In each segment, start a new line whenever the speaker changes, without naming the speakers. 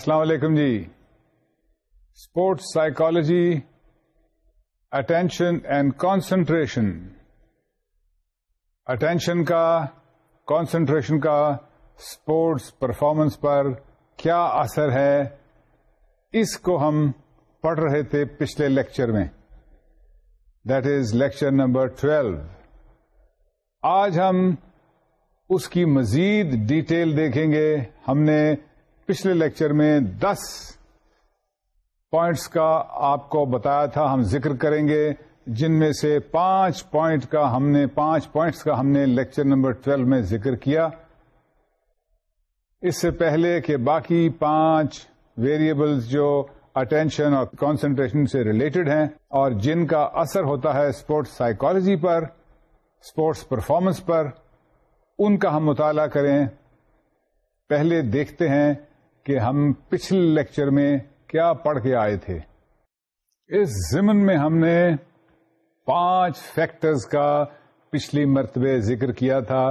السلام علیکم جی sports psychology attention and concentration attention کا کانسنٹریشن کا اسپورٹس پرفارمنس پر کیا اثر ہے اس کو ہم پڑھ رہے تھے پچھلے لیکچر میں that is lecture number twelve آج ہم اس کی مزید ڈیٹیل دیکھیں گے ہم نے پچھلے لیکچر میں دس پوائنٹس کا آپ کو بتایا تھا ہم ذکر کریں گے جن میں سے پانچ پوائنٹ کا ہم نے پانچ پوائنٹس کا ہم نے لیکچر نمبر ٹویلو میں ذکر کیا اس سے پہلے کہ باقی پانچ ویریبلز جو اٹینشن اور کانسنٹریشن سے ریلیٹڈ ہیں اور جن کا اثر ہوتا ہے اسپورٹس سائیکالوجی پر اسپورٹس پرفارمنس پر ان کا ہم مطالعہ کریں پہلے دیکھتے ہیں کہ ہم پچھلے لیکچر میں کیا پڑھ کے آئے تھے اس زمن میں ہم نے پانچ فیکٹرز کا پچھلی مرتبہ ذکر کیا تھا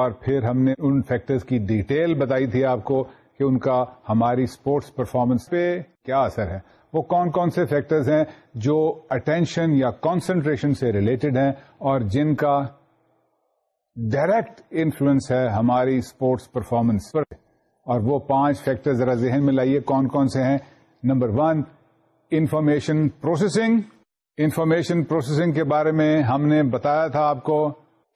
اور پھر ہم نے ان فیکٹرز کی ڈیٹیل بتائی تھی آپ کو کہ ان کا ہماری اسپورٹس پرفارمنس پہ کیا اثر ہے وہ کون کون سے فیکٹرز ہیں جو اٹینشن یا کانسنٹریشن سے ریلیٹڈ ہیں اور جن کا ڈائریکٹ انفلوئنس ہے ہماری اسپورٹس پرفارمنس پر اور وہ پانچ فیکٹر ذرا ذہن میں لائیے کون کون سے ہیں number one information processing information processing کے بارے میں ہم نے بتایا تھا آپ کو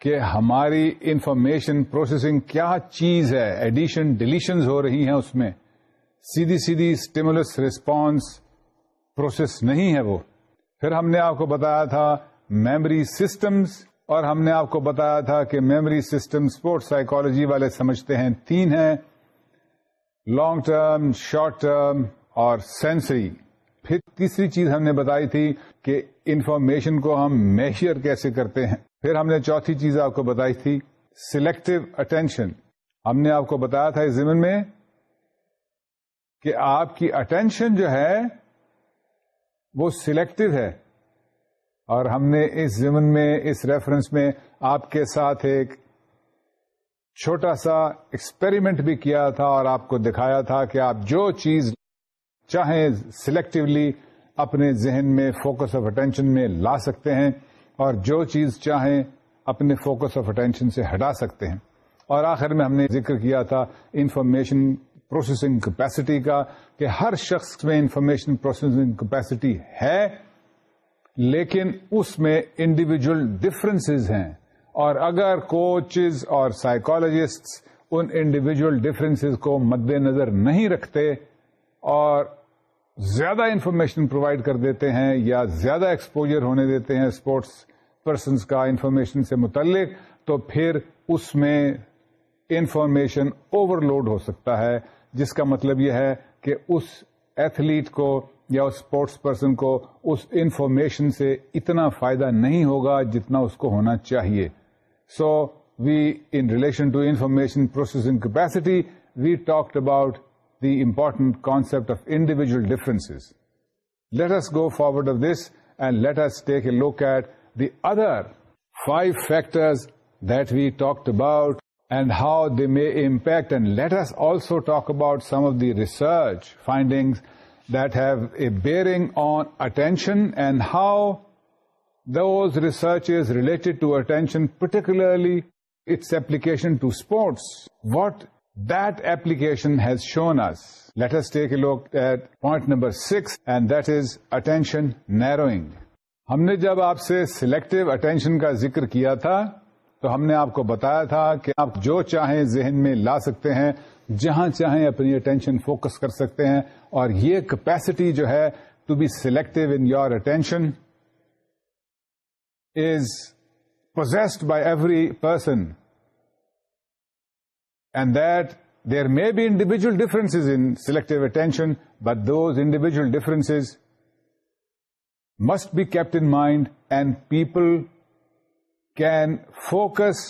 کہ ہماری انفارمیشن پروسیسنگ کیا چیز ہے ایڈیشن ڈیلیشنز ہو رہی ہیں اس میں سیدھی سیدھی اسٹیمولس ریسپانس پروسیس نہیں ہے وہ پھر ہم نے آپ کو بتایا تھا میمری سسٹمس اور ہم نے آپ کو بتایا تھا کہ میمری سسٹم اسپورٹ سائیکالوجی والے سمجھتے ہیں تین ہیں لانگ ٹرم شارٹ ٹرم اور سینسری پھر تیسری چیز ہم نے بتائی تھی کہ انفارمیشن کو ہم میشر کیسے کرتے ہیں پھر ہم نے چوتھی چیز آپ کو بتائی تھی سلیکٹو اٹینشن ہم نے آپ کو بتایا تھا اس زمین میں کہ آپ کی اٹینشن جو ہے وہ سلیکٹو ہے اور ہم نے اس زمین میں اس ریفرنس میں آپ کے ساتھ ایک چھوٹا سا ایکسپریمنٹ بھی کیا تھا اور آپ کو دکھایا تھا کہ آپ جو چیز چاہیں سلیکٹولی اپنے ذہن میں فوکس آف اٹینشن میں لا سکتے ہیں اور جو چیز چاہیں اپنے فوکس آف اٹینشن سے ہٹا سکتے ہیں اور آخر میں ہم نے ذکر کیا تھا انفارمیشن پروسیسنگ کیپیسٹی کا کہ ہر شخص میں انفارمیشن پروسیسنگ کیپیسٹی ہے لیکن اس میں انڈیویجل ڈفرینس ہیں اور اگر کوچز اور ان انڈیویجل ڈفرینس کو مد نظر نہیں رکھتے اور زیادہ انفارمیشن پرووائڈ کر دیتے ہیں یا زیادہ ایکسپوجر ہونے دیتے ہیں اسپورٹس پرسنس کا انفارمیشن سے متعلق تو پھر اس میں انفارمیشن اوور لوڈ ہو سکتا ہے جس کا مطلب یہ ہے کہ اس ایتھلیٹ کو یا اسپورٹس پرسن کو اس انفارمیشن سے اتنا فائدہ نہیں ہوگا جتنا اس کو ہونا چاہیے So in relation to information processing capacity, we talked about the important concept of individual differences. Let us go forward of this and let us take a look at the other 5 factors that we talked about and how they may impact, and let us also talk about some of the research findings that have a bearing on attention and how those researches related to attention, particularly its application to sports, what that application has shown us. Let us take a look at point number six, and that is attention narrowing. ہم نے جب آپ سے selective attention کا ذکر کیا تھا تو ہم نے آپ کو بتایا تھا کہ آپ جو چاہیں ذہن میں لا سکتے ہیں جہاں چاہیں اپنی اٹینشن فوکس کر سکتے ہیں اور یہ کیپیسٹی جو ہے to be selective in your attention processed by every person and that there may be individual difference in selective attention but those individual difference must be kept in mind and people can focus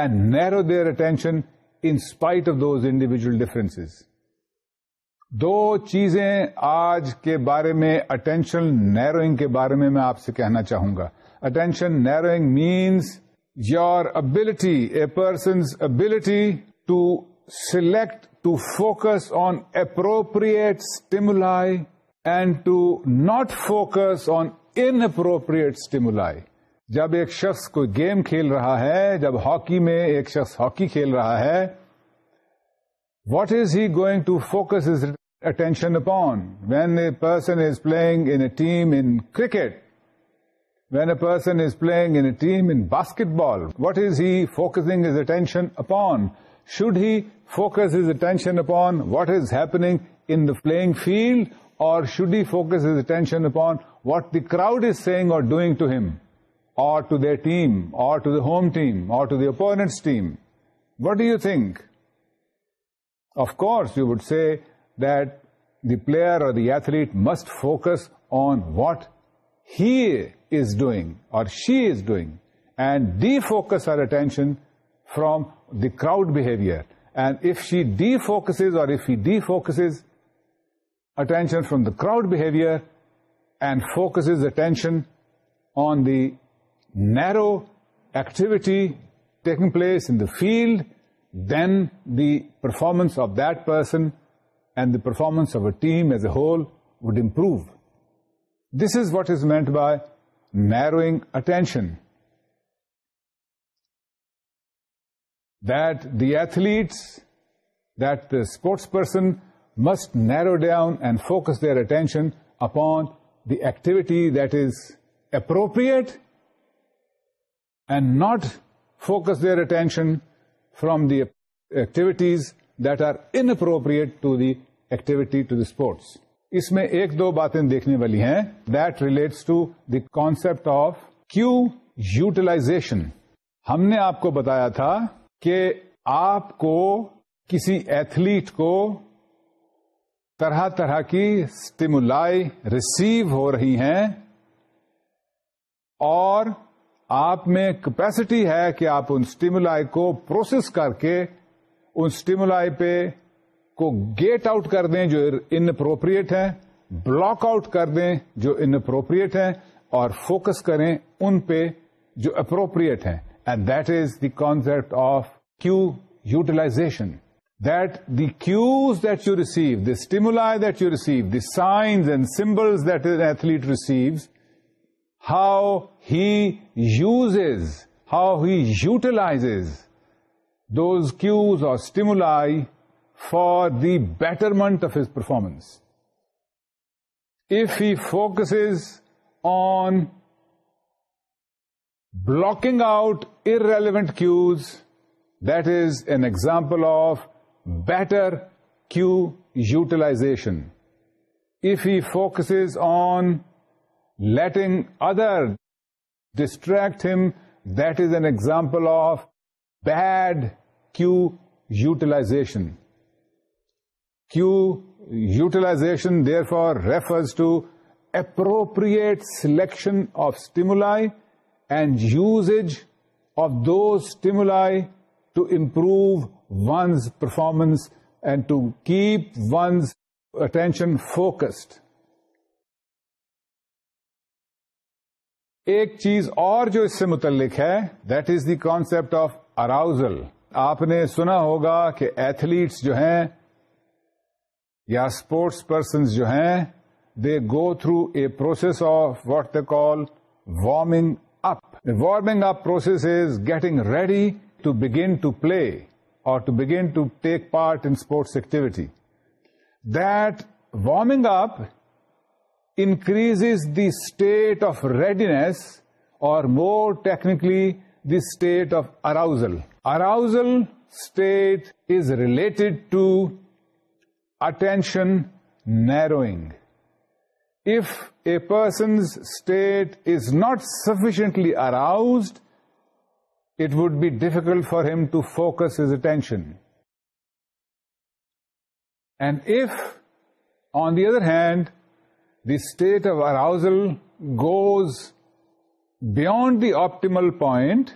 and narrow their attention in spite of those individual difference دو چیزیں آج کے بارے میں attention narrowing کے بارے میں میں آپ سے کہنا چاہوں گا attention narrowing means your ability, a person's ability to select, to focus on appropriate stimuli and to not focus on inappropriate stimuli. جب ایک شخص کوئی گیم کھیل رہا ہے جب ہاکی میں ایک شخص ہاکی کھیل رہا ہے what is he going to focus his attention upon we a person is playing in a team in cricket When a person is playing in a team in basketball, what is he focusing his attention upon? Should he focus his attention upon what is happening in the playing field, or should he focus his attention upon what the crowd is saying or doing to him, or to their team, or to the home team, or to the opponent's team? What do you think? Of course, you would say that the player or the athlete must focus on what he is doing or she is doing, and defocus our attention from the crowd behavior. And if she defocuses or if he defocuses attention from the crowd behavior and focuses attention on the narrow activity taking place in the field, then the performance of that person and the performance of a team as a whole would improve. This is what is meant by narrowing attention, that the athletes, that the sports person must narrow down and focus their attention upon the activity that is appropriate and not focus their attention from the activities that are inappropriate to the activity, to the sports. اس میں ایک دو باتیں دیکھنے والی ہیں that relates to the concept of cue utilization ہم نے آپ کو بتایا تھا کہ آپ کو کسی ایتھلیٹ کو طرح طرح کی اسٹیمولا ریسیو ہو رہی ہیں اور آپ میں کیپیسٹی ہے کہ آپ ان اسٹیمولائی کو پروسیس کر کے ان اسٹیمولائی پہ کو گیٹ آؤٹ کر دیں جو انپروپریٹ ہیں بلاک آؤٹ کر دیں جو انپروپریٹ ہیں اور فوکس کریں ان پہ جو اپروپریٹ ہیں and that is the concept of cue utilization that the cues that you receive the stimuli that you receive the signs and symbols that is athlete receives how he uses how he utilise those cues اور stimuli for the betterment of his performance. If he focuses on blocking out irrelevant cues, that is an example of better cue utilization. If he focuses on letting others distract him, that is an example of bad cue utilization. Utilization therefore refers to appropriate selection of and use of those stimuli to improve one's performance and to keep one's attention focused ایک چیز اور جو اس سے متعلق ہے that is the concept of arousal آپ نے سنا ہوگا کہ ایتھلیٹس جو ہیں یا اسپورٹس پرسنز جو ہیں they go through a process of what they call warming up warming up process is getting ready to begin to play اور to begin to take part in sports activity that warming up increase the state of readiness اور more technically the state of arousal arousal state is related to attention narrowing. If a person's state is not sufficiently aroused it would be difficult for him to focus his attention and if on the other hand the state of arousal goes beyond the optimal point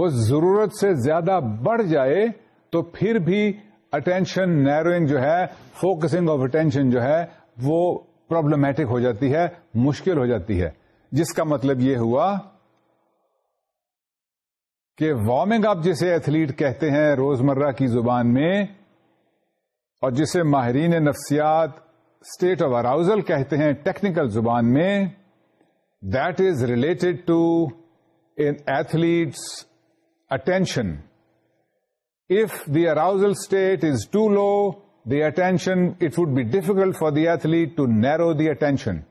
وہ ضرورت سے زیادہ بڑھ جائے تو پھر بھی attention narrowing جو ہے فوکسنگ آف اٹینشن جو ہے وہ پرابلمٹک ہو جاتی ہے مشکل ہو جاتی ہے جس کا مطلب یہ ہوا کہ وارمنگ اپ جسے ایتھلیٹ کہتے ہیں روز مرہ کی زبان میں اور جسے ماہرین نفسیات اسٹیٹ آف اراؤزل کہتے ہیں ٹیکنیکل زبان میں that is related to athletes attention If the arousal state is too low, the attention, it would be difficult for the athlete to narrow the attention.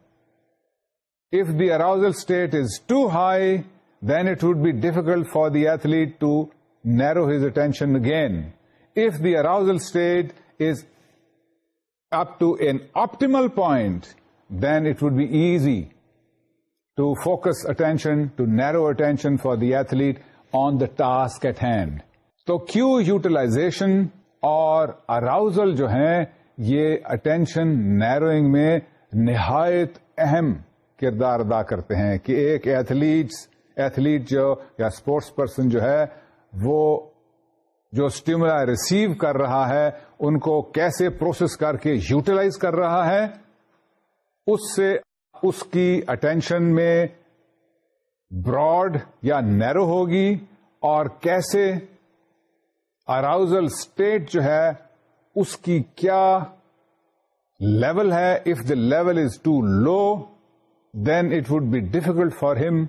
If the arousal state is too high, then it would be difficult for the athlete to narrow his attention again. If the arousal state is up to an optimal point, then it would be easy to focus attention, to narrow attention for the athlete on the task at hand. تو cue utilization اور arousal جو ہیں یہ attention narrowing میں نہایت اہم کردار ادا کرتے ہیں کہ ایک ایتھلیٹ ایتھلیٹ جو یا اسپورٹس پرسن جو ہے وہ جو اسٹیمولا ریسیو کر رہا ہے ان کو کیسے پروسیس کر کے یوٹیلائز کر رہا ہے اس سے اس کی اٹینشن میں براڈ یا نیرو ہوگی اور کیسے اراؤزل اسٹیٹ جو ہے اس کی کیا لیول ہے if the level is too low then it would be difficult for him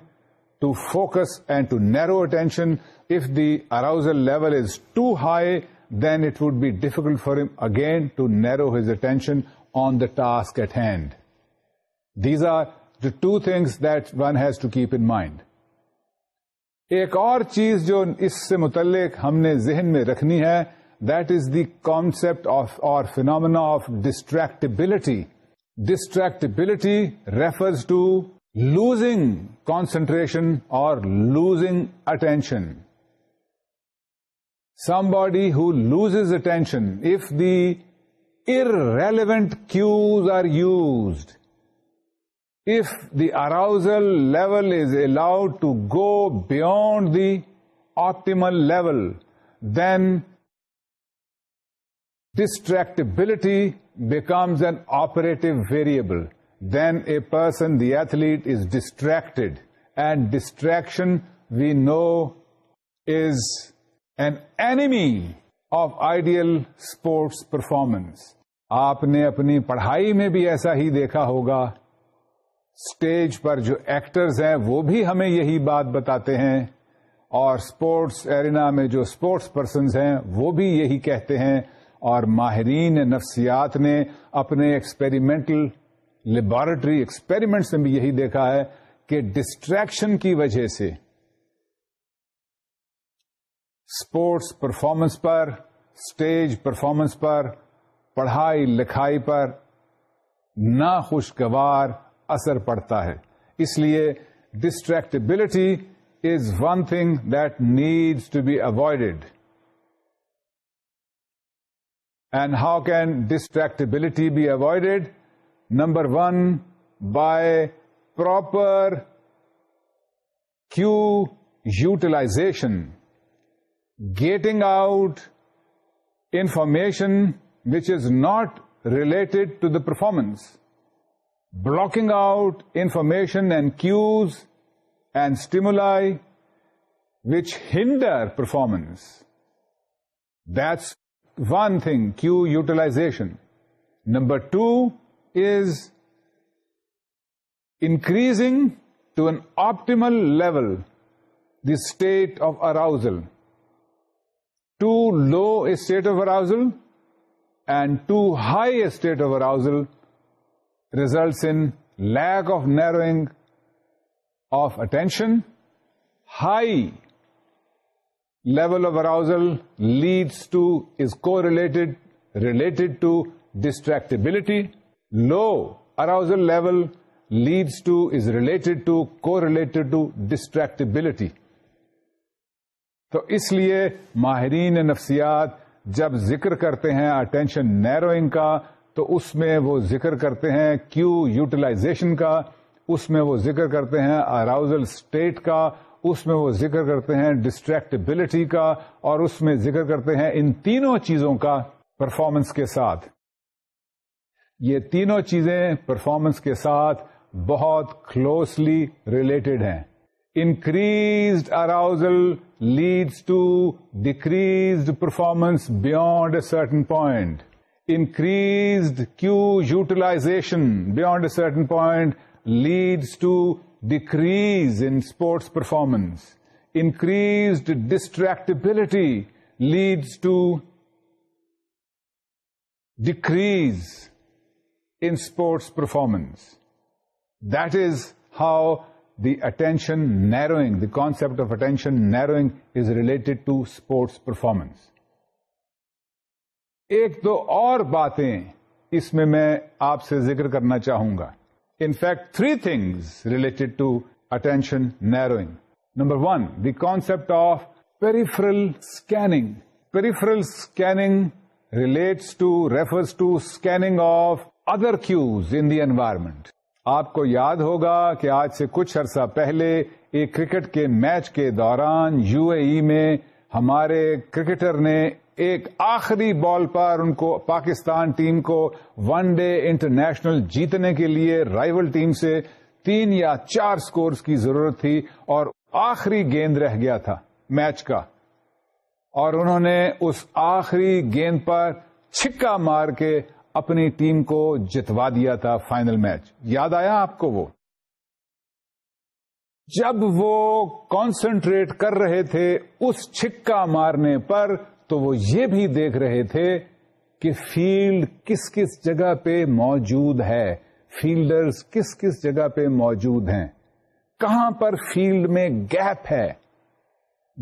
to focus and to narrow attention if the arousal level is too high then it would be difficult for him again to narrow his attention on the task at hand these are the two things that one has to keep in mind ایک اور چیز جو اس سے متعلق ہم نے ذہن میں رکھنی ہے that is the concept of اور phenomena of distractibility distractibility refers to losing concentration اور losing attention somebody who lose attention if irrelevant cues are used if the arousal level is allowed to go beyond the optimal level then distractibility becomes an operative variable then a person the athlete is distracted and distraction we know is an enemy of ideal sports performance آپ نے اپنی پڑھائی میں بھی ایسا ہی دیکھا ہوگا stage پر جو ایکٹرز ہیں وہ بھی ہمیں یہی بات بتاتے ہیں اور اسپورٹس ایرینا میں جو اسپورٹس پرسنز ہیں وہ بھی یہی کہتے ہیں اور ماہرین نفسیات نے اپنے ایکسپیریمنٹل لیبارٹری ایکسپیریمنٹس میں بھی یہی دیکھا ہے کہ ڈسٹریکشن کی وجہ سے اسپورٹس پرفارمنس پر اسٹیج پرفارمنس پر پڑھائی لکھائی پر ناخوشگوار اثر پڑتا ہے اس لیے distractibility is one thing that needs to be avoided and how can distractibility be avoided number one by proper cue utilization getting out information which is not related to the performance blocking out information and cues and stimuli which hinder performance. That's one thing, cue utilization. Number two is increasing to an optimal level the state of arousal. Too low a state of arousal and too high a state of arousal results in lack of narrowing of attention high level of arousal leads to is correlated related to distractibility low arousal level leads to is related to correlated to distractibility تو اس لیے ماہرین نفسیات جب ذکر کرتے ہیں attention narrowing کا تو اس میں وہ ذکر کرتے ہیں کیو یوٹیلائزیشن کا اس میں وہ ذکر کرتے ہیں اراؤزل اسٹیٹ کا اس میں وہ ذکر کرتے ہیں ڈسٹریکٹیبلٹی کا اور اس میں ذکر کرتے ہیں ان تینوں چیزوں کا پرفارمنس کے ساتھ یہ تینوں چیزیں پرفارمنس کے ساتھ بہت کلوزلی ریلیٹڈ ہیں increased arousal leads to decreased performance beyond a certain point increased Q utilization beyond a certain point leads to decrease in sports performance. Increased distractibility leads to decrease in sports performance. That is how the attention narrowing, the concept of attention narrowing is related to sports performance. ایک دو اور باتیں اس میں میں آپ سے ذکر کرنا چاہوں گا in fact three things related to attention narrowing number one the concept of peripheral scanning peripheral scanning relates to refers to scanning of other cues in the environment آپ کو یاد ہوگا کہ آج سے کچھ عرصہ پہلے ایک کرکٹ کے میچ کے دوران یو اے ای میں ہمارے کرکٹر نے ایک آخری بال پر ان کو پاکستان ٹیم کو ون ڈے انٹرنیشنل جیتنے کے لیے رائول ٹیم سے تین یا چار سکورز کی ضرورت تھی اور آخری گیند رہ گیا تھا میچ کا اور انہوں نے اس آخری گیند پر چھکا مار کے اپنی ٹیم کو جتوا دیا تھا فائنل میچ یاد آیا آپ کو وہ جب وہ کانسنٹریٹ کر رہے تھے اس چھکا مارنے پر تو وہ یہ بھی دیکھ رہے تھے کہ فیلڈ کس کس جگہ پہ موجود ہے فیلڈرز کس کس جگہ پہ موجود ہیں کہاں پر فیلڈ میں گیپ ہے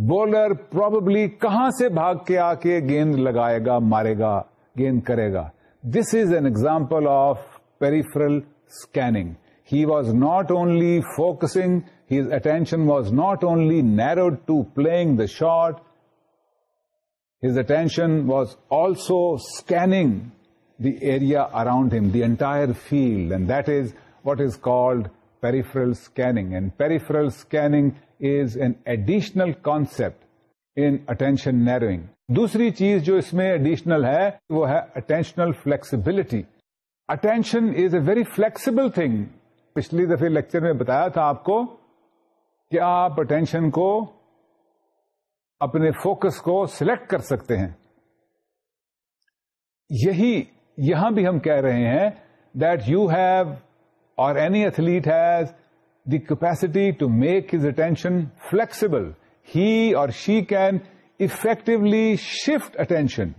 بولر پروبلی کہاں سے بھاگ کے آ کے گیند لگائے گا مارے گا گیند کرے گا this is an example of peripheral scanning he was not only focusing his attention was not only narrowed to playing the shot was was also scanning the around around um the entire field and that is what is peripheral scanning and peripheral scanning is an additional concept in attention narrowing. دوسری چیز جو اس میں additional ہے وہ ہے attentional flexibility attention is a very flexible thing پچھلی دفعہ lecture میں بتایا تھا آپ کو کہ آپ اٹینشن کو اپنے فوکس کو سلیکٹ کر سکتے ہیں یہی یہاں بھی ہم کہہ رہے ہیں that you have or any athlete has the capacity to make his attention flexible he or she can effectively shift attention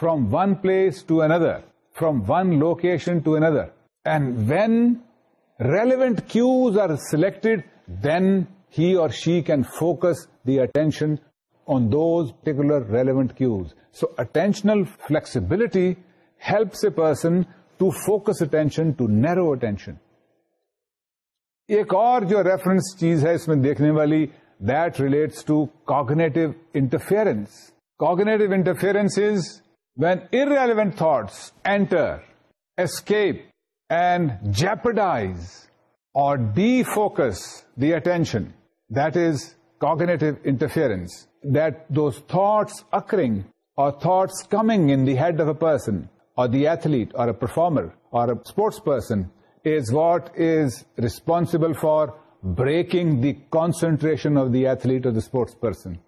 from one place to another from one location to another and when relevant cues are selected then he or she can focus the attention those particular relevant cues so attentional flexibility helps a person to focus attention to narrow attention ایک اور جو reference چیز ہے اس میں دیکھنے والی relates to cognitive interference cognitive interference is when irrelevant thoughts enter escape and jeopardize or defocus the attention that is cognitive interference that those thoughts occurring or thoughts coming in the head of a person or the athlete or a performer or a sports person is what is responsible for breaking the concentration of the athlete or the sports person.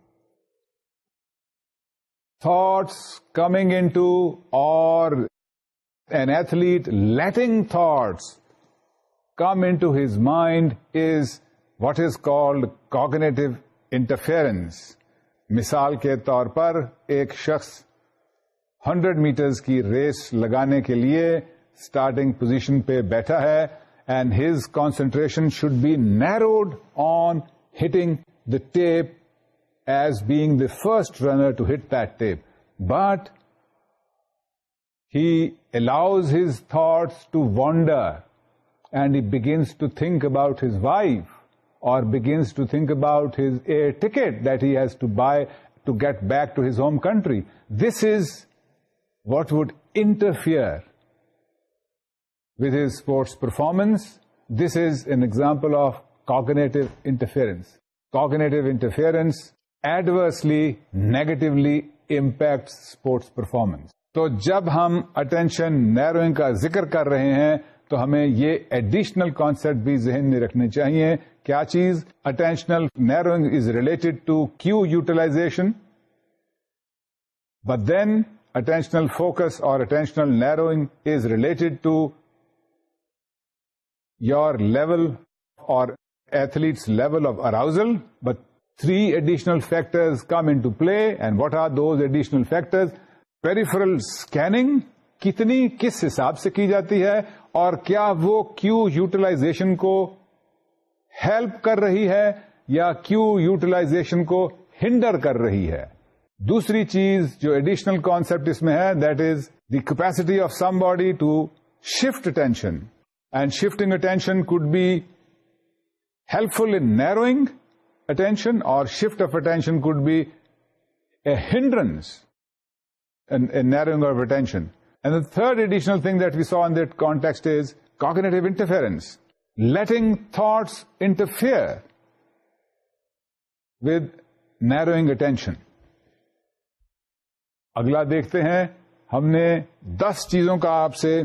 Thoughts coming into, or an athlete letting thoughts come into his mind, is what is called cognitive interference. مثال کے طور پر ایک شخص hundred metres کی race لگانے کے لیے اسٹارٹنگ پوزیشن پہ بیٹھا ہے and his concentration should be narrowed on hitting the tape as bag the first runner to hit that tape but he allows his thoughts to wander and he begins to think about his wife or begins to think about his a ticket that he has to buy to get back to his home country this is what would interfere with his sports performance this is an example of cognitive interference cognitive interference adversely negatively impact sports performance تو جب ہم attention narrowing کا ذکر کر رہے ہیں تو ہمیں یہ ایڈیشنل کانسپٹ بھی ذہن میں رکھنے چاہیے کیا چیز attentional narrowing is related to cue utilization but then attentional focus or attentional narrowing is related to your level or athlete's level of arousal but three additional factors come into play and what are those additional factors peripheral scanning کتنی کس حساب سے کی جاتی ہے اور کیا وہ کیو یوٹیلائزیشن کو ہیلپ کر رہی ہے یا کیو یوٹیلائزیشن کو ہنڈر کر رہی ہے دوسری چیز جو ایڈیشنل کانسپٹ اس میں ہے that is the capacity of somebody to shift attention and shifting attention could be helpful in narrowing attention or shift of attention could be a hindrance narrowing of attention third additional thing that we saw N that cost is cognitive interference letting thoughts interfere with narrowing attention اگلا دیکھتے ہیں ہم نے دس چیزوں کا آپ سے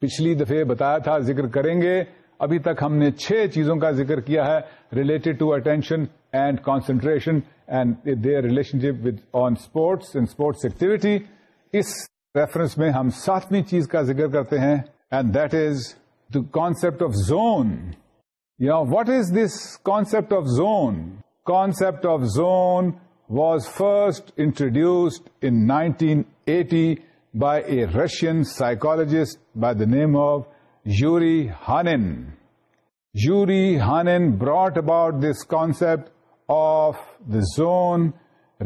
پچھلی دفعہ بتایا تھا ذکر کریں گے ابھی تک ہم نے چھ چیزوں کا ذکر کیا ہے related to attention and concentration and their relationship on sports and sports activity اس ریفرنس میں ہم ساتویں چیز کا ذکر کرتے ہیں and that is the concept of zone یا what is this concept of zone concept of zone was first introduced in nineteen eighty by a Russian psychologist by the name of Yuri Hanin Yuri Hanin brought about this concept of the zone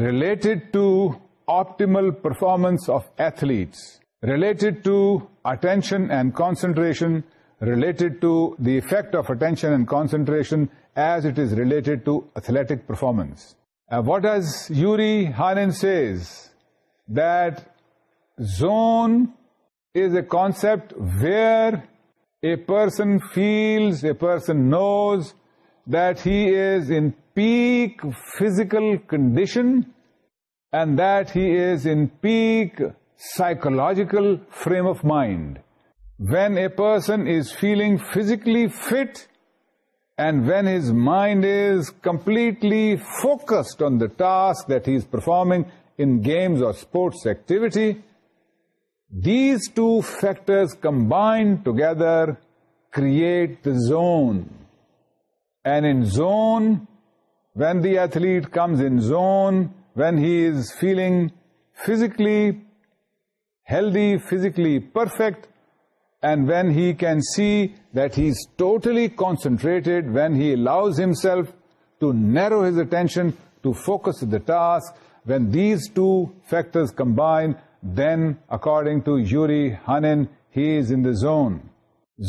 related to optimal performance of athletes, related to attention and concentration, related to the effect of attention and concentration as it is related to athletic performance. Uh, what does Yuri Hanin says? That zone is a concept where a person feels, a person knows that he is in peak physical condition and that he is in peak psychological frame of mind. When a person is feeling physically fit and when his mind is completely focused on the task that he is performing in games or sports activity, these two factors combined together create the zone. And in zone, when the athlete comes in zone, when he is feeling physically healthy physically perfect and when he can see that he is totally concentrated when he loses himself to narrow his attention to focus the task when these two factors combined then according to Yuri Hanin he is in zone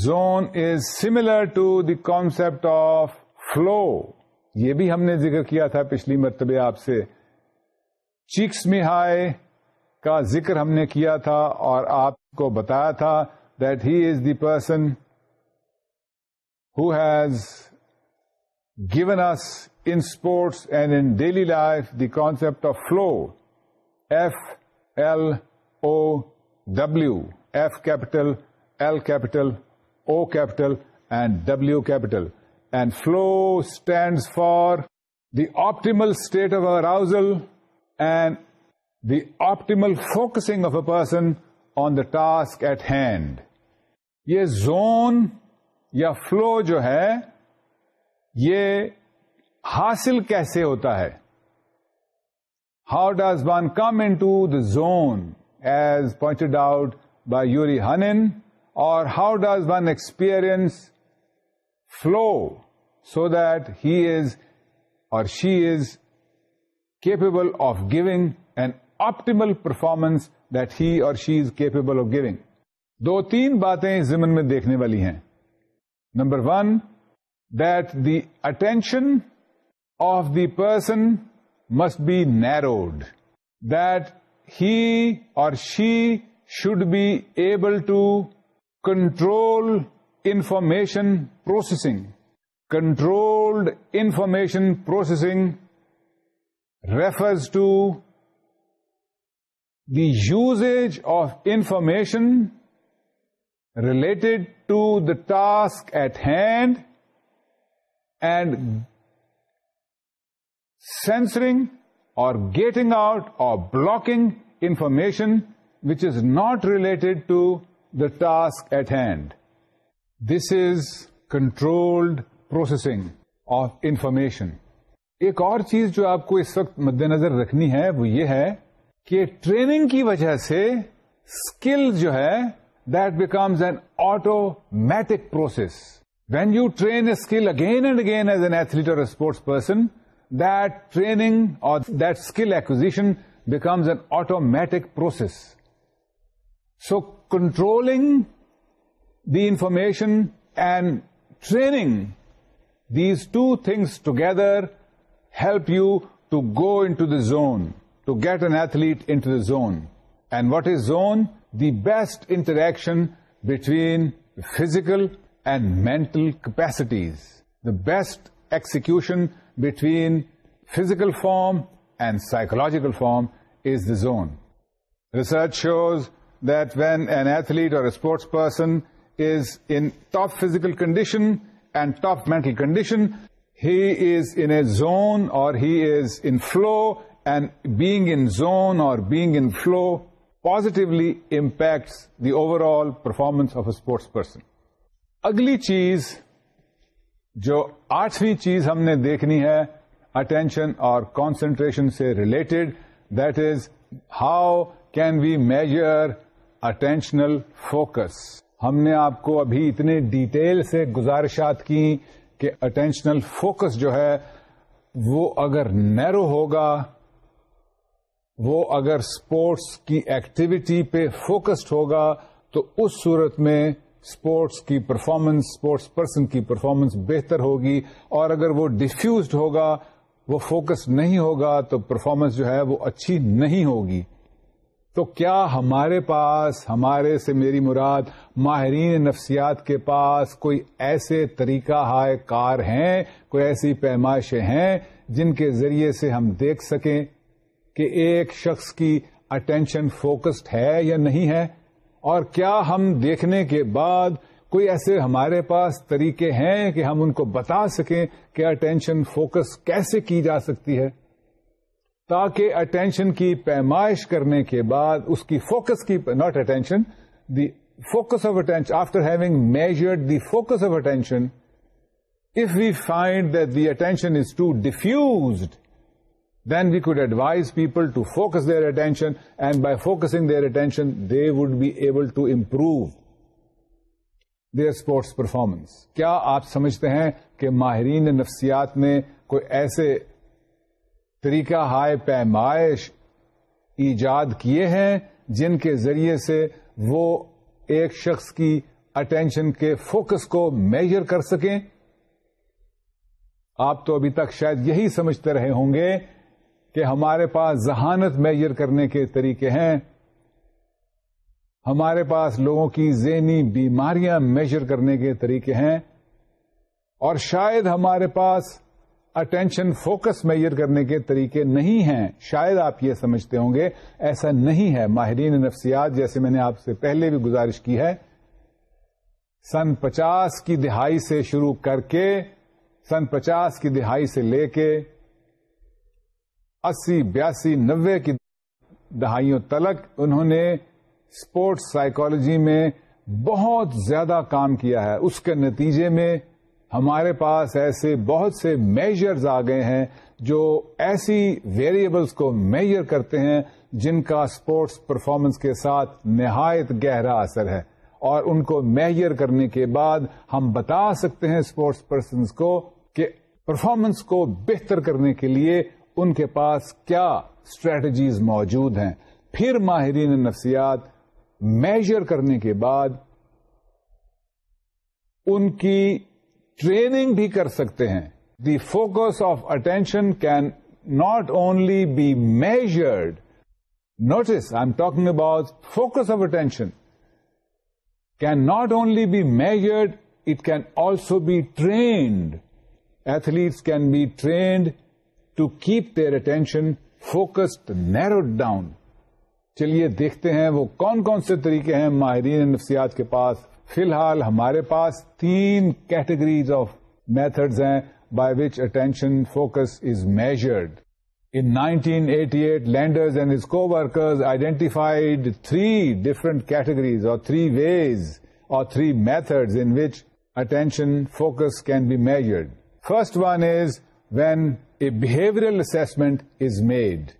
zone is similar to the concept of flow یہ بھی ہم نے ذکر کیا تھا پچھلی مرتبے آپ سے چیکس ہائے کا ذکر ہم نے کیا تھا اور آپ کو بتایا تھا that he is the person given given us sports and in daily life the concept of flow F L O W F capital L capital O capital and W capital and flow stand for the optimal state of arousal the optimal focusing of a person on the task at hand یہ zone یا flow جو ہے یہ حاصل کیسے ہوتا ہے how does one come into the zone as pointed out by Yuri Hanin اور how does one experience flow so that he is or she is capable of giving and optimal performance that he or she is capable of giving دو تین باتیں زمن میں دیکھنے والی ہیں number one that the attention of the person must be narrowed that he or she should be able to control information processing controlled information processing refers to the usage of information related to the task at hand and censoring or gating out or blocking information which is not related to the task at hand. This is controlled processing of information. ایک اور چیز جو آپ کو اس وقت مد نظر رکھنی ہے وہ یہ ہے کہ ٹریننگ کی وجہ سے اسکل جو ہے that becomes an automatic process when you train a skill again and again as an athlete or sports person that training or that skill acquisition becomes an automatic process so controlling the information and training these two things together help you to go into the zone, to get an athlete into the zone. And what is zone? The best interaction between physical and mental capacities. The best execution between physical form and psychological form is the zone. Research shows that when an athlete or a sports person is in top physical condition and top mental condition, he is in a zone or he is in flow and being in zone or being in flow positively impacts the overall performance of a sports person. اگلی چیز جو آٹھویں چیز ہم نے دیکھنی ہے attention اور کانسنٹریشن سے related that is how can we measure attentional focus ہم نے آپ کو ابھی اتنے ڈیٹیل سے گزارشات کی کہ اٹینشنل فوکس جو ہے وہ اگر نیرو ہوگا وہ اگر اسپورٹس کی ایکٹیویٹی پہ فوکسڈ ہوگا تو اس صورت میں اسپورٹس کی پرفارمنس اسپورٹس پرسن کی پرفارمنس بہتر ہوگی اور اگر وہ ڈیفیوزڈ ہوگا وہ فوکس نہیں ہوگا تو پرفارمنس جو ہے وہ اچھی نہیں ہوگی تو کیا ہمارے پاس ہمارے سے میری مراد ماہرین نفسیات کے پاس کوئی ایسے طریقہ ہائے کار ہیں کوئی ایسی پیمائشیں ہیں جن کے ذریعے سے ہم دیکھ سکیں کہ ایک شخص کی اٹینشن فوکسڈ ہے یا نہیں ہے اور کیا ہم دیکھنے کے بعد کوئی ایسے ہمارے پاس طریقے ہیں کہ ہم ان کو بتا سکیں کہ اٹینشن فوکس کیسے کی جا سکتی ہے تاکہ اٹینشن کی پیمائش کرنے کے بعد اس کی فوکس کی not attention the focus of attention after having major the focus of attention if we find that the attention is too diffused then we could advise people to focus their attention and by focusing their attention they would be able to improve their sports performance کیا آپ سمجھتے ہیں کہ ماہرین نفسیات نے کوئی ایسے طریقہ ہائے پیمائش ایجاد کیے ہیں جن کے ذریعے سے وہ ایک شخص کی اٹینشن کے فوکس کو میجر کر سکیں آپ تو ابھی تک شاید یہی سمجھتے رہے ہوں گے کہ ہمارے پاس ذہانت میجر کرنے کے طریقے ہیں ہمارے پاس لوگوں کی ذہنی بیماریاں میجر کرنے کے طریقے ہیں اور شاید ہمارے پاس اٹینشن فوکس میئر کرنے کے طریقے نہیں ہیں شاید آپ یہ سمجھتے ہوں گے ایسا نہیں ہے ماہرین نفسیات جیسے میں نے آپ سے پہلے بھی گزارش کی ہے سن پچاس کی دہائی سے شروع کر کے سن پچاس کی دہائی سے لے کے اسی بیاسی نوے کی دہائیوں تلک انہوں نے اسپورٹس سائیکالوجی میں بہت زیادہ کام کیا ہے اس کے نتیجے میں ہمارے پاس ایسے بہت سے میجرز آ گئے ہیں جو ایسی ویریبلس کو میجر کرتے ہیں جن کا اسپورٹس پرفارمنس کے ساتھ نہایت گہرا اثر ہے اور ان کو میجر کرنے کے بعد ہم بتا سکتے ہیں اسپورٹس پرسنس کو کہ پرفارمنس کو بہتر کرنے کے لیے ان کے پاس کیا اسٹریٹجیز موجود ہیں پھر ماہرین نفسیات میجر کرنے کے بعد ان کی ٹریننگ بھی کر سکتے ہیں the focus of attention can not only be measured notice I am talking about focus of attention can not only be measured it can also be trained athletes can be trained to keep their attention focused narrowed down چلیے دیکھتے ہیں وہ کون کون سے طریقے ہیں ماہرین نفسیات کے پاس فی الحال ہمارے پاس تین کیٹیگریز آف میتھڈز ہیں by which attention focus is measured in 1988 eighty eight Landers and coworkers identified three different categories or three ways or three methods in which attention focus can be measured first one is when a behavioural assessment is made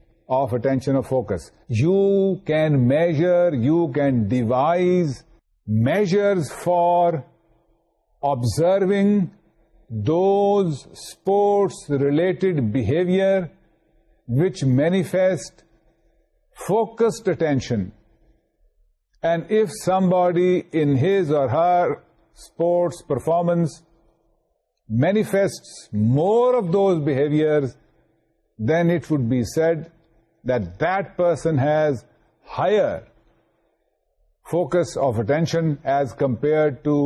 of attention of focus you can measure you can devise measures for observing those sports-related behavior which manifest focused attention. And if somebody in his or her sports performance manifests more of those behaviors, then it would be said that that person has higher focus of attention as compare to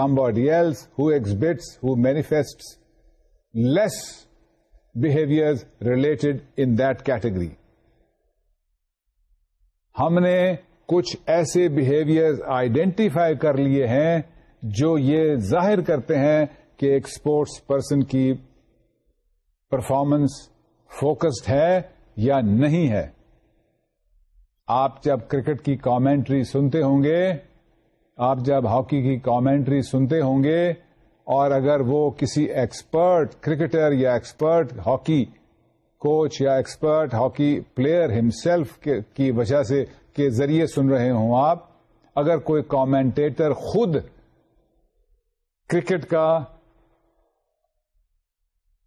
exhibits, who manifests less behaviors related in that category ہم نے کچھ ایسے behaviours identify کر لیے ہیں جو یہ ظاہر کرتے ہیں کہ ایک اسپورٹس پرسن کی پرفارمنس فوکسڈ ہے یا نہیں ہے آپ جب کرکٹ کی کامنٹری سنتے ہوں گے آپ جب ہاکی کی کامنٹری سنتے ہوں گے اور اگر وہ کسی ایکسپرٹ کرکٹر یا ایکسپرٹ ہاکی کوچ یا ایکسپرٹ ہاکی پلیئر ہمسلف کی وجہ سے کے ذریعے سن رہے ہوں آپ اگر کوئی کامنٹیٹر خود کرکٹ کا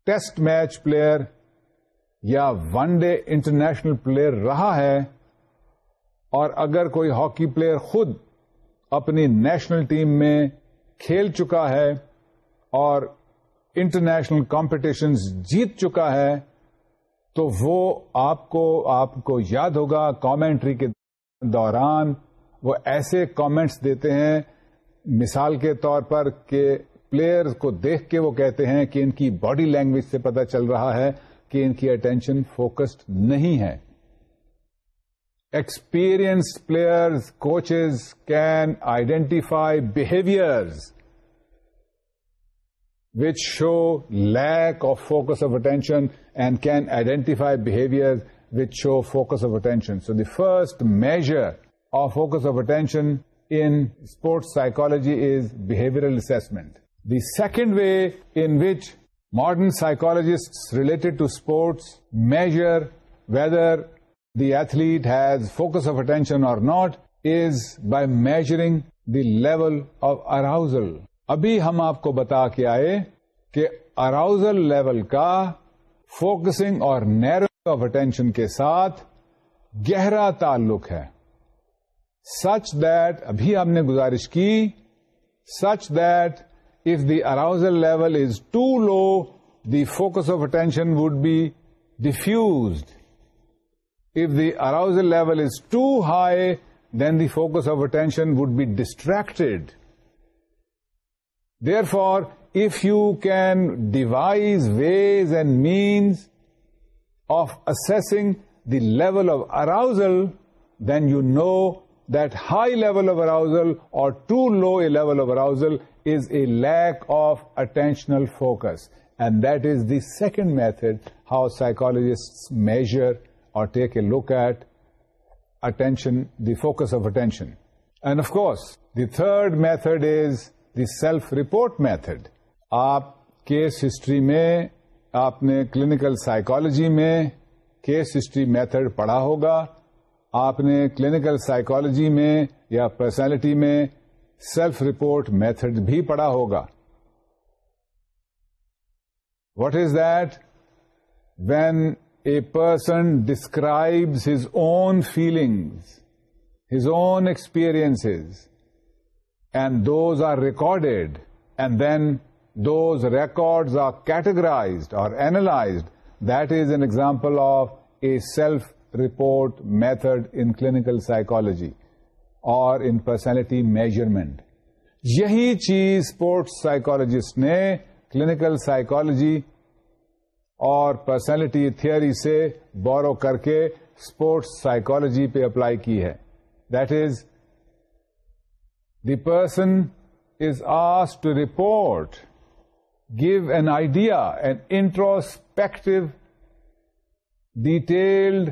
ٹیسٹ میچ پلیئر یا ون ڈے انٹرنیشنل پلیئر رہا ہے اور اگر کوئی ہاکی پلیئر خود اپنی نیشنل ٹیم میں کھیل چکا ہے اور انٹرنیشنل کمپٹیشن جیت چکا ہے تو وہ آپ کو آپ کو یاد ہوگا کامنٹری کے دوران وہ ایسے کامنٹس دیتے ہیں مثال کے طور پر کہ پلیئر کو دیکھ کے وہ کہتے ہیں کہ ان کی باڈی لینگویج سے پتہ چل رہا ہے کہ ان کی اٹینشن فوکسڈ نہیں ہے experienced players, coaches can identify behaviors which show lack of focus of attention and can identify behaviors which show focus of attention. So the first measure of focus of attention in sports psychology is behavioral assessment. The second way in which modern psychologists related to sports measure whether the athlete has focus of attention or not is by measuring the level of arousal ابھی ہم آپ کو بتا کے آئے کہ arousal level کا focusing اور نیرو آف اٹینشن کے ساتھ گہرا تعلق ہے سچ دیٹ ابھی ہم نے گزارش کی such that if the arousal level is too low the focus of attention would be diffused If the arousal level is too high, then the focus of attention would be distracted. Therefore, if you can devise ways and means of assessing the level of arousal, then you know that high level of arousal or too low a level of arousal is a lack of attentional focus. And that is the second method how psychologists measure take a look at attention the focus of attention and of course the third method is the self report method آپ case history میں آپ نے clinical psychology میں case history method پڑھا ہوگا آپ نے clinical psychology میں یا پرسنالٹی میں سیلف ریپورٹ میتھڈ بھی پڑھا ہوگا what is that when person describes his own feelings his own experiences, and those are recorded and then those records are categorized اور analysed that is an example of a self report method in clinical psychology اور in personality measurement. یہی چیز sports psychologist نے clinical psychology اور personality theory سے borrow کر کے sports psychology پہ اپلائی کی ہے that is the person is as to report give an idea an introspective detailed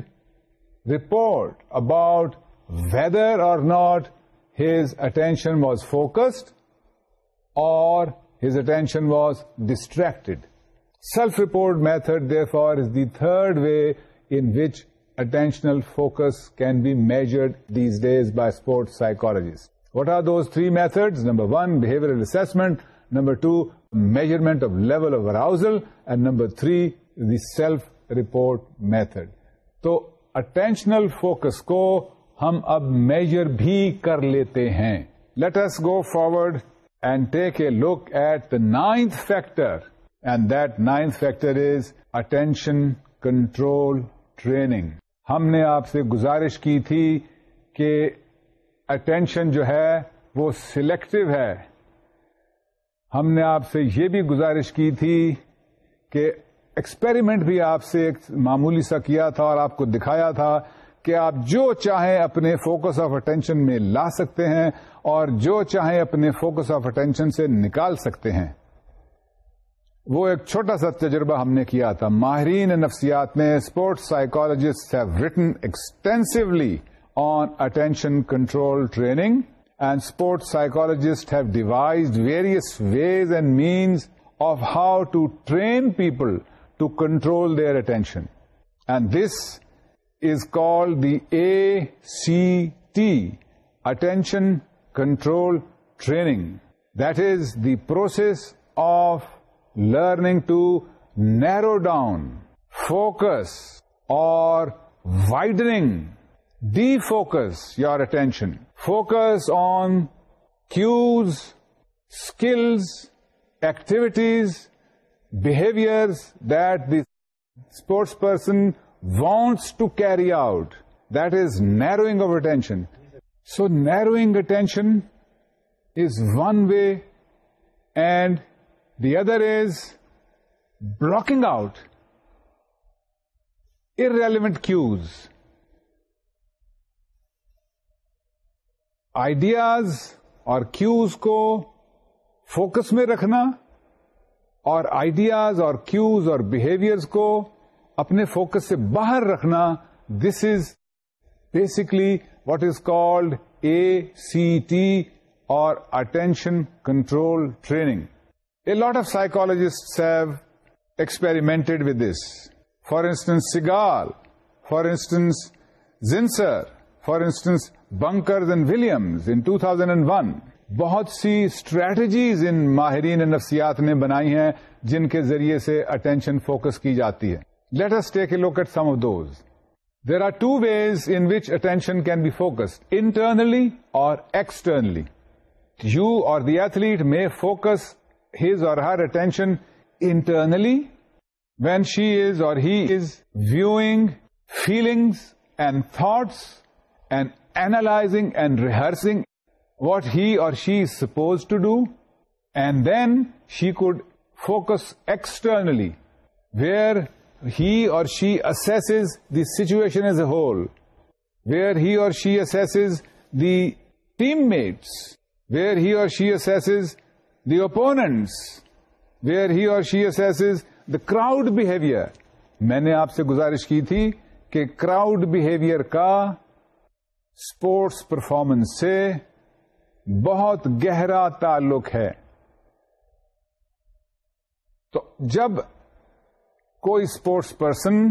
report about whether or not his attention was focused or his attention was distracted self report method therefore is the third way in which attentional focus can be measured these days by sport psychologist what are those three method number one behaviour assessment number two measurement of level of arousal and number three the self report method تو attentional focus کو ہم اب measure بھی کر لیتے ہیں let's go forward and take a look at the ninth factor and that ninth factor is attention control training ہم نے آپ سے گزارش کی تھی کہ اٹینشن جو ہے وہ سلیکٹو ہے ہم نے آپ سے یہ بھی گزارش کی تھی کہ ایکسپریمنٹ بھی آپ سے ایک معمولی سا کیا تھا اور آپ کو دکھایا تھا کہ آپ جو چاہیں اپنے فوکس آف اٹینشن میں لا سکتے ہیں اور جو چاہیں اپنے فوکس آف اٹینشن سے نکال سکتے ہیں وہ ایک چھوٹا سا تجربہ ہم نے کیا تھا ماہرین نفسیات نے sports psychologist have written extensively on attention control training and sports psychologist have devised various ways and means of how to train people to control their attention and this is called the A C T attention control training that is the process of learning to narrow down, focus, or widening, defocus your attention. Focus on cues, skills, activities, behaviors that the sports person wants to carry out. That is narrowing of attention. So narrowing attention is one way, and the other is blocking out irrelevant cues ideas اور cues کو focus میں رکھنا اور ideas اور cues اور behaviors کو اپنے focus سے باہر رکھنا this is basically what is called A C T or attention control training a lot of psychologists have experimented with this for instance سگال for instance Zinsser for instance Bunkers and Williams in two thousand and one بہت سی strategies ان ماہرین نفسیات نے بنائی ہیں جن کے ذریعے سے اٹینشن فوکس کی جاتی ہے let's take a look at some of those there are two Bs in which attention can be focus internally or externally you or the athlete میں focus his or her attention internally when she is or he is viewing feelings and thoughts and analyzing and rehearsing what he or she is supposed to do, and then she could focus externally where he or she assesses the situation as a whole, where he or she assesses the teammates, where he or she assesses the opponents where he he or assesses the crowd the behaviour میں نے آپ سے گزارش کی تھی کہ crowd behaviour کا sports performance سے بہت گہرا تعلق ہے تو جب کوئی اسپورٹس پرسن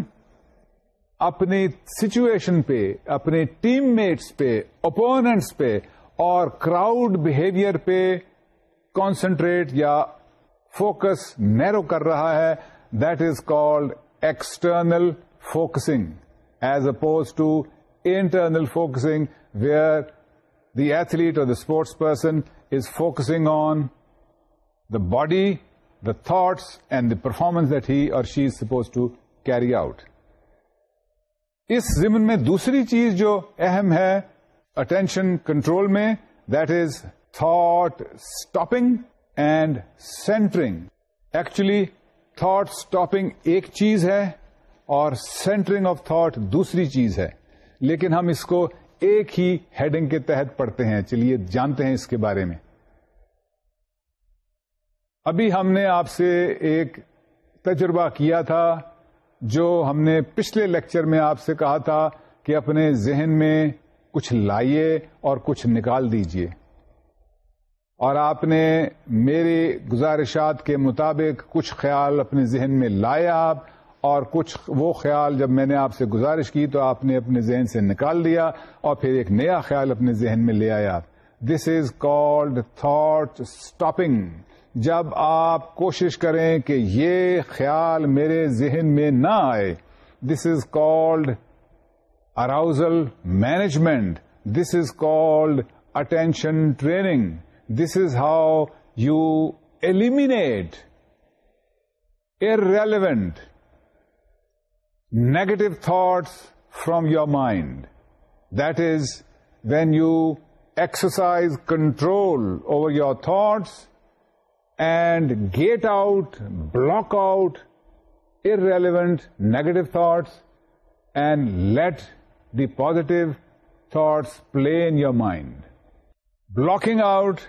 اپنی سچویشن پہ اپنے ٹیم میٹس پہ اوپوننٹس پہ اور کراؤڈ بہیویئر پہ کانسنٹریٹ یا فوکس نیرو کر رہا ہے that is called external focusing as oppose to internal focusing where the athlete or the sports person is focusing on the body the thoughts and the performance that he or she is suppose to carry out اس زمن میں دوسری چیز جو اہم ہے attention control میں that is centring actually thought stopping ایک چیز ہے اور سینٹرنگ آف تھاٹ دوسری چیز ہے لیکن ہم اس کو ایک ہی ہیڈنگ کے تحت پڑھتے ہیں چلیے جانتے ہیں اس کے بارے میں ابھی ہم نے آپ سے ایک تجربہ کیا تھا جو ہم نے پچھلے لیکچر میں آپ سے کہا تھا کہ اپنے ذہن میں کچھ لائیے اور کچھ نکال دیجیے اور آپ نے میرے گزارشات کے مطابق کچھ خیال اپنے ذہن میں لایا آپ اور کچھ وہ خیال جب میں نے آپ سے گزارش کی تو آپ نے اپنے ذہن سے نکال دیا اور پھر ایک نیا خیال اپنے ذہن میں لے آیا this is called thought stopping جب آپ کوشش کریں کہ یہ خیال میرے ذہن میں نہ آئے this is called arousal management this is called attention training This is how you eliminate irrelevant negative thoughts from your mind. That is, when you exercise control over your thoughts and gate out, block out irrelevant negative thoughts and let the positive thoughts play in your mind. Blocking out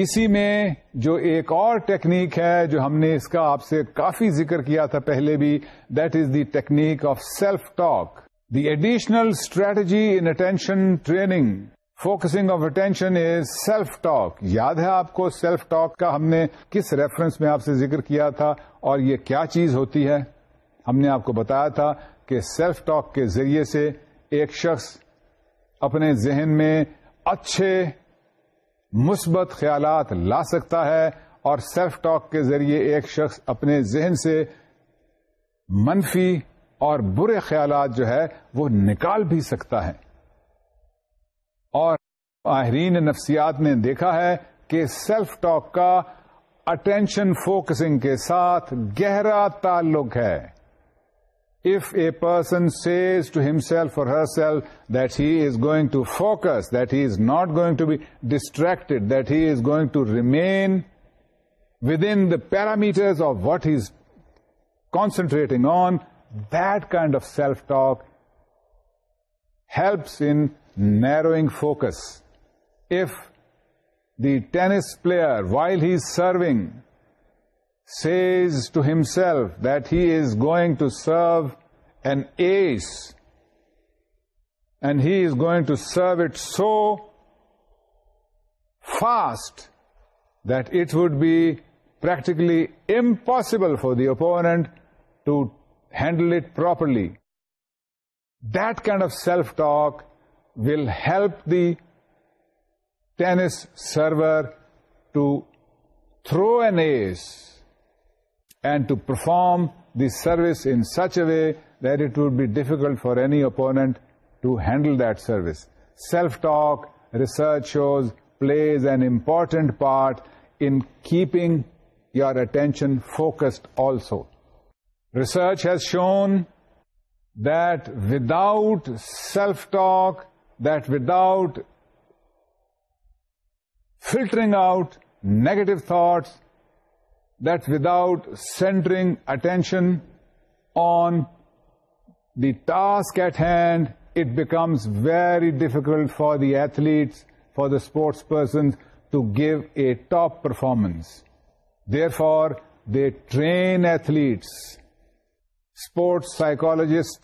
اسی میں جو ایک اور technique ہے جو ہم نے اس کا آپ سے کافی ذکر کیا تھا پہلے بھی that is the technique of self talk the additional strategy in attention training focusing of attention is self talk یاد ہے آپ کو سیلف ٹاک کا ہم نے کس ریفرنس میں آپ سے ذکر کیا تھا اور یہ کیا چیز ہوتی ہے ہم نے آپ کو بتایا تھا کہ سیلف ٹاک کے ذریعے سے ایک شخص اپنے ذہن میں اچھے مثبت خیالات لا سکتا ہے اور سیلف ٹاک کے ذریعے ایک شخص اپنے ذہن سے منفی اور برے خیالات جو ہے وہ نکال بھی سکتا ہے اور ماہرین نفسیات نے دیکھا ہے کہ سیلف ٹاک کا اٹینشن فوکسنگ کے ساتھ گہرا تعلق ہے If a person says to himself or herself that he is going to focus, that he is not going to be distracted, that he is going to remain within the parameters of what he is concentrating on, that kind of self-talk helps in narrowing focus. If the tennis player, while he is serving, says to himself that he is going to serve an ace, and he is going to serve it so fast that it would be practically impossible for the opponent to handle it properly. That kind of self-talk will help the tennis server to throw an ace and to perform the service in such a way that it would be difficult for any opponent to handle that service. Self-talk, research shows, plays an important part in keeping your attention focused also. Research has shown that without self-talk, that without filtering out negative thoughts, that's without centering attention on the task at hand. It becomes very difficult for the athletes, for the sports persons, to give a top performance. Therefore, they train athletes. Sports psychologists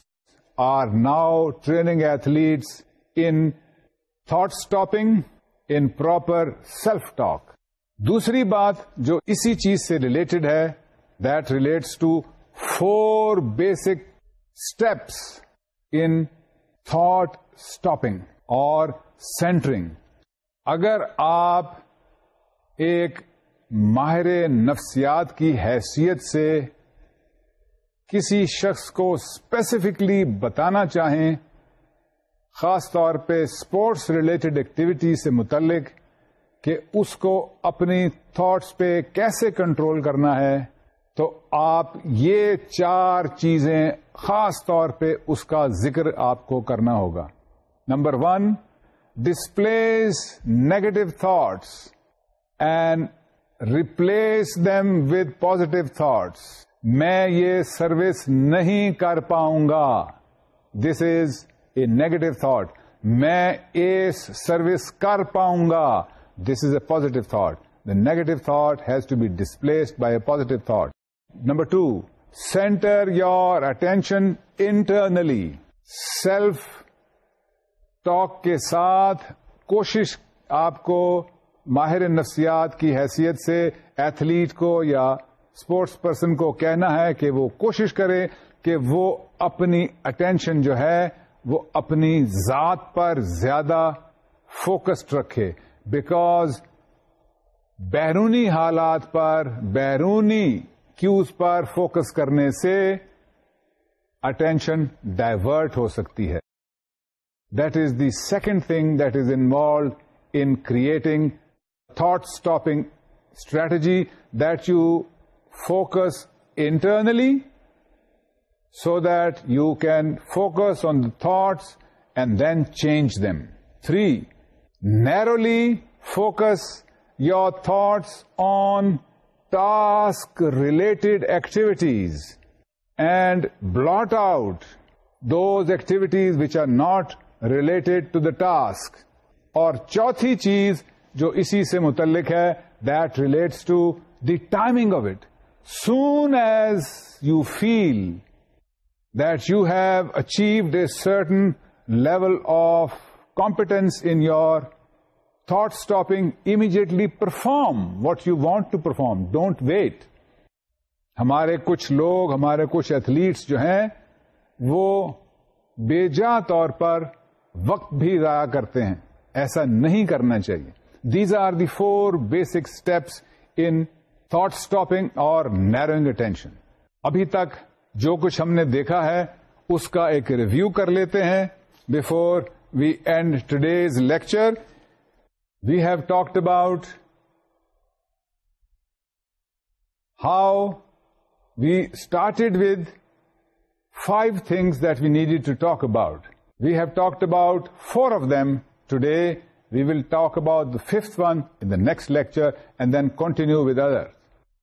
are now training athletes in thought stopping, in proper self-talk. دوسری بات جو اسی چیز سے related ہے that relates to four basic steps in thought stopping اور centring اگر آپ ایک ماہر نفسیات کی حیثیت سے کسی شخص کو اسپیسیفکلی بتانا چاہیں خاص طور پہ اسپورٹس ریلیٹڈ ایکٹیویٹی سے متعلق کہ اس کو اپنی تھاٹس پہ کیسے کنٹرول کرنا ہے تو آپ یہ چار چیزیں خاص طور پہ اس کا ذکر آپ کو کرنا ہوگا number one displace negative thoughts and replace them with positive thoughts میں یہ سروس نہیں کر پاؤں گا this is a negative thought میں اس سروس کر پاؤں گا this is a positive thought the negative thought has to be displaced by a positive thought number two centre your attention internally self talk کے ساتھ کوشش آپ کو ماہر نفسیات کی حیثیت سے ایتھلیٹ کو یا اسپورٹس پرسن کو کہنا ہے کہ وہ کوشش کرے کہ وہ اپنی اٹینشن جو ہے وہ اپنی ذات پر زیادہ فوکسڈ رکھے بیکاز بیرونی حالات پر بیرونی کیوز پر فوکس کرنے سے اٹینشن ڈائیورٹ ہو سکتی ہے that is the second thing that is involved in creating thought stopping strategy that you focus internally so that you can focus on the thoughts and then change them three narrowly focus your thoughts on task related activities and blot out those activities which are not related to the task اور چوتھی چیز جو اسی سے متعلق ہے that relates to the timing of it soon as you feel that you have achieved a certain level of your your stopping immediately perform what you want to perform don't wait ہمارے کچھ لوگ ہمارے کچھ athletes جو ہیں وہ جا طور پر وقت بھی ضائع کرتے ہیں ایسا نہیں کرنا چاہیے these are the four basic steps in thought stopping اور نیروئنگ اٹینشن ابھی تک جو کچھ ہم نے دیکھا ہے اس کا ایک ریویو کر لیتے ہیں before We end today's lecture. We have talked about how we started with 5 things that we needed to talk about. We have talked about 4 of them today. We will talk about the 5th one in the next lecture and then continue with others.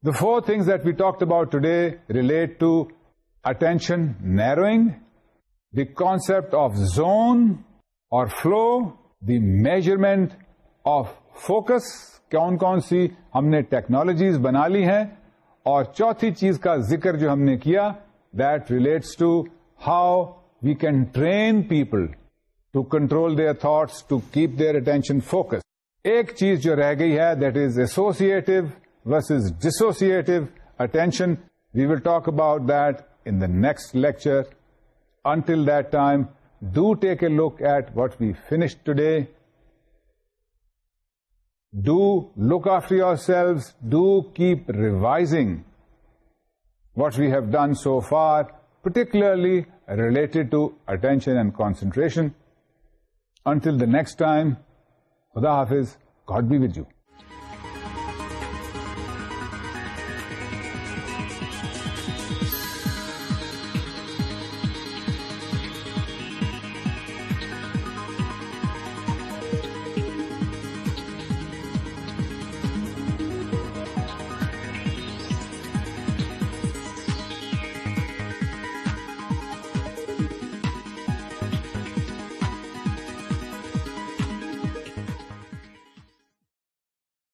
The 4 things that we talked about today relate to attention narrowing, the concept of zone, اور flow the measurement of focus کون کون سی ہم نے technologies بنا لی ہیں اور چوتھی چیز کا ذکر جو ہم نے کیا that relates to how we can train people to control their thoughts to keep their attention focus ایک چیز جو رہ گئی ہے دیٹ از ایسوسیٹو وس از dissociative attention we will talk about that in the next lecture until that time Do take a look at what we finished today. Do look after yourselves. Do keep revising what we have done so far, particularly related to attention and concentration. Until the next time, Khuda Hafiz, God be with you.